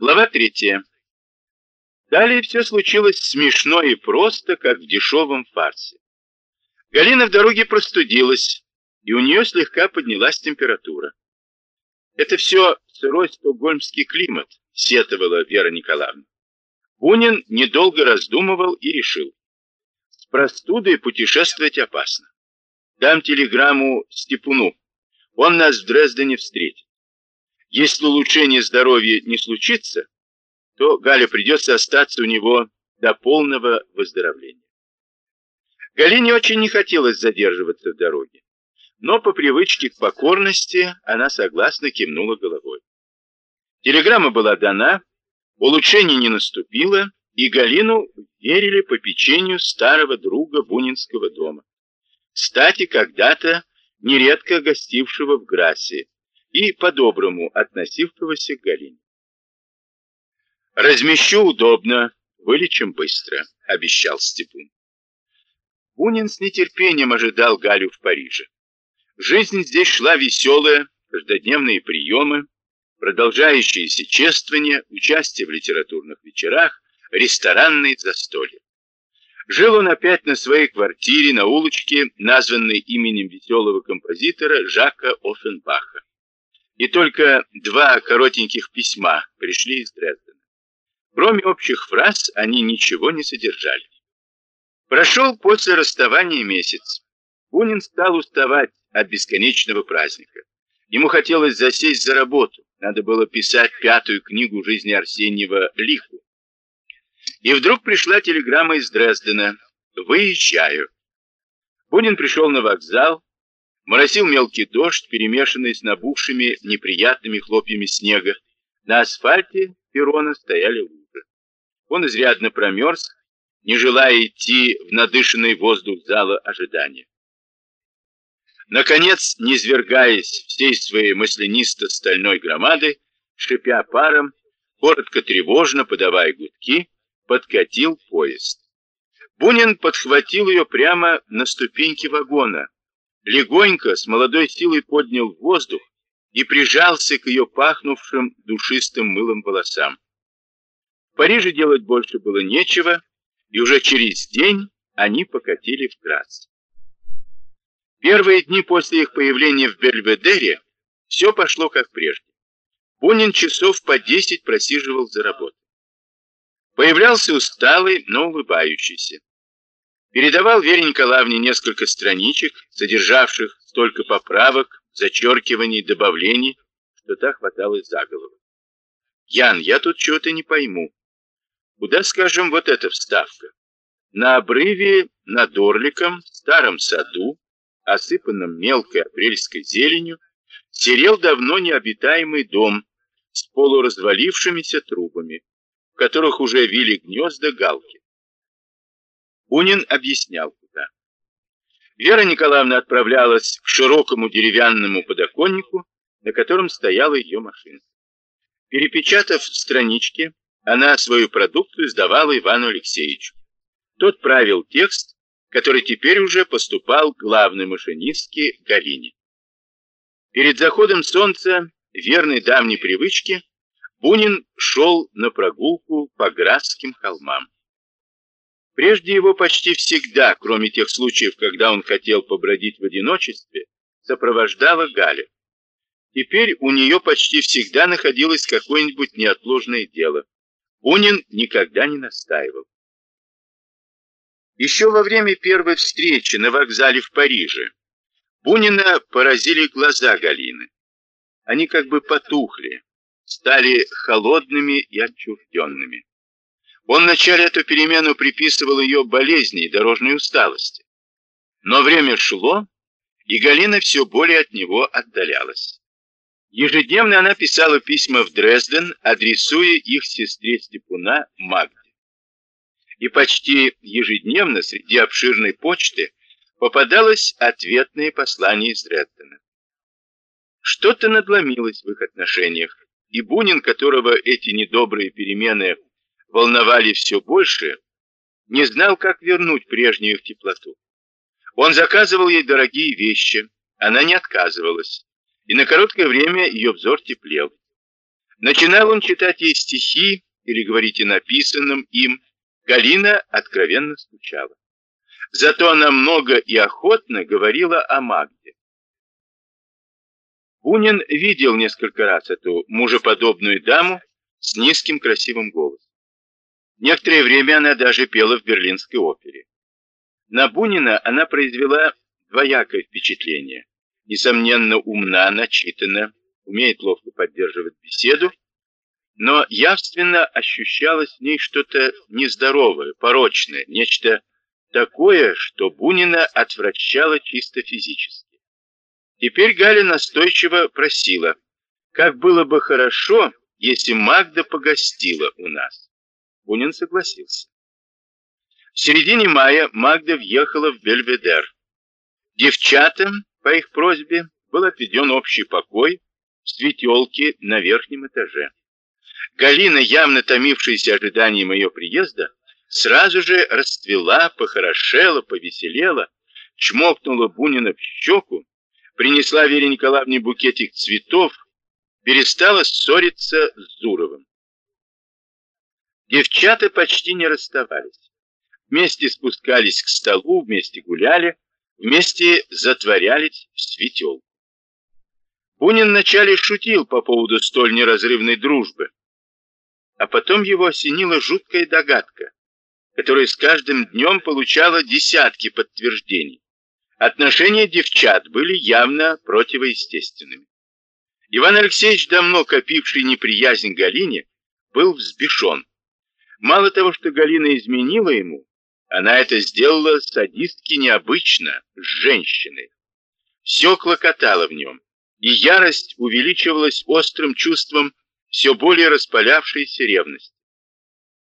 Глава третья. Далее все случилось смешно и просто, как в дешевом фарсе. Галина в дороге простудилась, и у нее слегка поднялась температура. Это все сырой стокгольмский климат, сетовала Вера Николаевна. Бунин недолго раздумывал и решил. С простудой путешествовать опасно. Дам телеграмму Степуну. Он нас в Дрездене встретит. Если улучшение здоровья не случится, то Галя придется остаться у него до полного выздоровления. Галине очень не хотелось задерживаться в дороге, но по привычке к покорности она согласно кивнула головой. Телеграмма была дана, улучшение не наступило, и Галину верили по печенью старого друга Бунинского дома. Кстати, когда-то нередко гостившего в Грасе, и по-доброму относившегося к Галине. «Размещу удобно, вылечим быстро», — обещал Степун. Бунин с нетерпением ожидал Галю в Париже. Жизнь здесь шла веселая, каждодневные приемы, продолжающиеся чествования, участие в литературных вечерах, ресторанные застолья. Жил он опять на своей квартире на улочке, названной именем веселого композитора Жака Оффенбаха и только два коротеньких письма пришли из Дрездена. Кроме общих фраз, они ничего не содержали. Прошел после расставания месяц. Бунин стал уставать от бесконечного праздника. Ему хотелось засесть за работу. Надо было писать пятую книгу жизни Арсеньева «Лиху». И вдруг пришла телеграмма из Дрездена. «Выезжаю». Бунин пришел на вокзал, Моросил мелкий дождь, перемешанный с набухшими неприятными хлопьями снега. На асфальте перрона стояли лужи. Он изрядно промерз, не желая идти в надышанный воздух зала ожидания. Наконец, не свергаясь всей своей маслянисто-стальной громадой, шипя паром, коротко тревожно подавая гудки, подкатил поезд. Бунин подхватил ее прямо на ступеньки вагона, легонько, с молодой силой поднял в воздух и прижался к ее пахнувшим душистым мылом волосам. В Париже делать больше было нечего, и уже через день они покатили в Грац. Первые дни после их появления в Бельведере все пошло как прежде. Бунин часов по десять просиживал за работой. Появлялся усталый, но улыбающийся передавал Вере Николаевне несколько страничек, содержавших столько поправок, зачеркиваний, добавлений, что та хваталась за голову. «Ян, я тут чего-то не пойму. Куда, скажем, вот эта вставка? На обрыве над Орликом, в старом саду, осыпанном мелкой апрельской зеленью, серел давно необитаемый дом с полуразвалившимися трубами, в которых уже вили гнезда галки. Бунин объяснял, куда. Вера Николаевна отправлялась к широкому деревянному подоконнику, на котором стояла ее машина. Перепечатав странички, она свою продукцию сдавала Ивану Алексеевичу. Тот правил текст, который теперь уже поступал главной машинистке Галине. Перед заходом солнца, верной давней привычке, Бунин шел на прогулку по Градским холмам. Прежде его почти всегда, кроме тех случаев, когда он хотел побродить в одиночестве, сопровождала Галя. Теперь у нее почти всегда находилось какое-нибудь неотложное дело. Бунин никогда не настаивал. Еще во время первой встречи на вокзале в Париже Бунина поразили глаза Галины. Они как бы потухли, стали холодными и отчужденными. Он вначале эту перемену приписывал ее болезни и дорожной усталости. Но время шло, и Галина все более от него отдалялась. Ежедневно она писала письма в Дрезден, адресуя их сестре Степуна Магде. И почти ежедневно среди обширной почты попадалось ответное послание из Дрездена. Что-то надломилось в их отношениях, и Бунин, которого эти недобрые перемены волновали все больше, не знал, как вернуть прежнюю теплоту. Он заказывал ей дорогие вещи, она не отказывалась, и на короткое время ее взор теплел. Начинал он читать ей стихи, или говорить о написанном им, Галина откровенно скучала. Зато она много и охотно говорила о Магде. Бунин видел несколько раз эту мужеподобную даму с низким красивым голосом. Некоторое время она даже пела в Берлинской опере. На Бунина она произвела двоякое впечатление. Несомненно, умна, начитана, умеет ловко поддерживать беседу, но явственно ощущалось в ней что-то нездоровое, порочное, нечто такое, что Бунина отвращало чисто физически. Теперь Галя настойчиво просила, как было бы хорошо, если Магда погостила у нас. Бунин согласился. В середине мая Магда въехала в Бельведер. Девчатам, по их просьбе, был отведен общий покой в светелке на верхнем этаже. Галина, явно томившаяся ожиданием ее приезда, сразу же расцвела, похорошела, повеселела, чмокнула Бунина в щеку, принесла Вере Николаевне букетик цветов, перестала ссориться с Зуровым. Девчата почти не расставались. Вместе спускались к столу, вместе гуляли, вместе затворялись в светелку. Бунин вначале шутил по поводу столь неразрывной дружбы, а потом его осенила жуткая догадка, которая с каждым днем получала десятки подтверждений. Отношения девчат были явно противоестественными. Иван Алексеевич, давно копивший неприязнь Галине, был взбешен. Мало того, что Галина изменила ему, она это сделала садистски необычно, с женщиной. Все клокотало в нем, и ярость увеличивалась острым чувством все более распалявшейся ревности.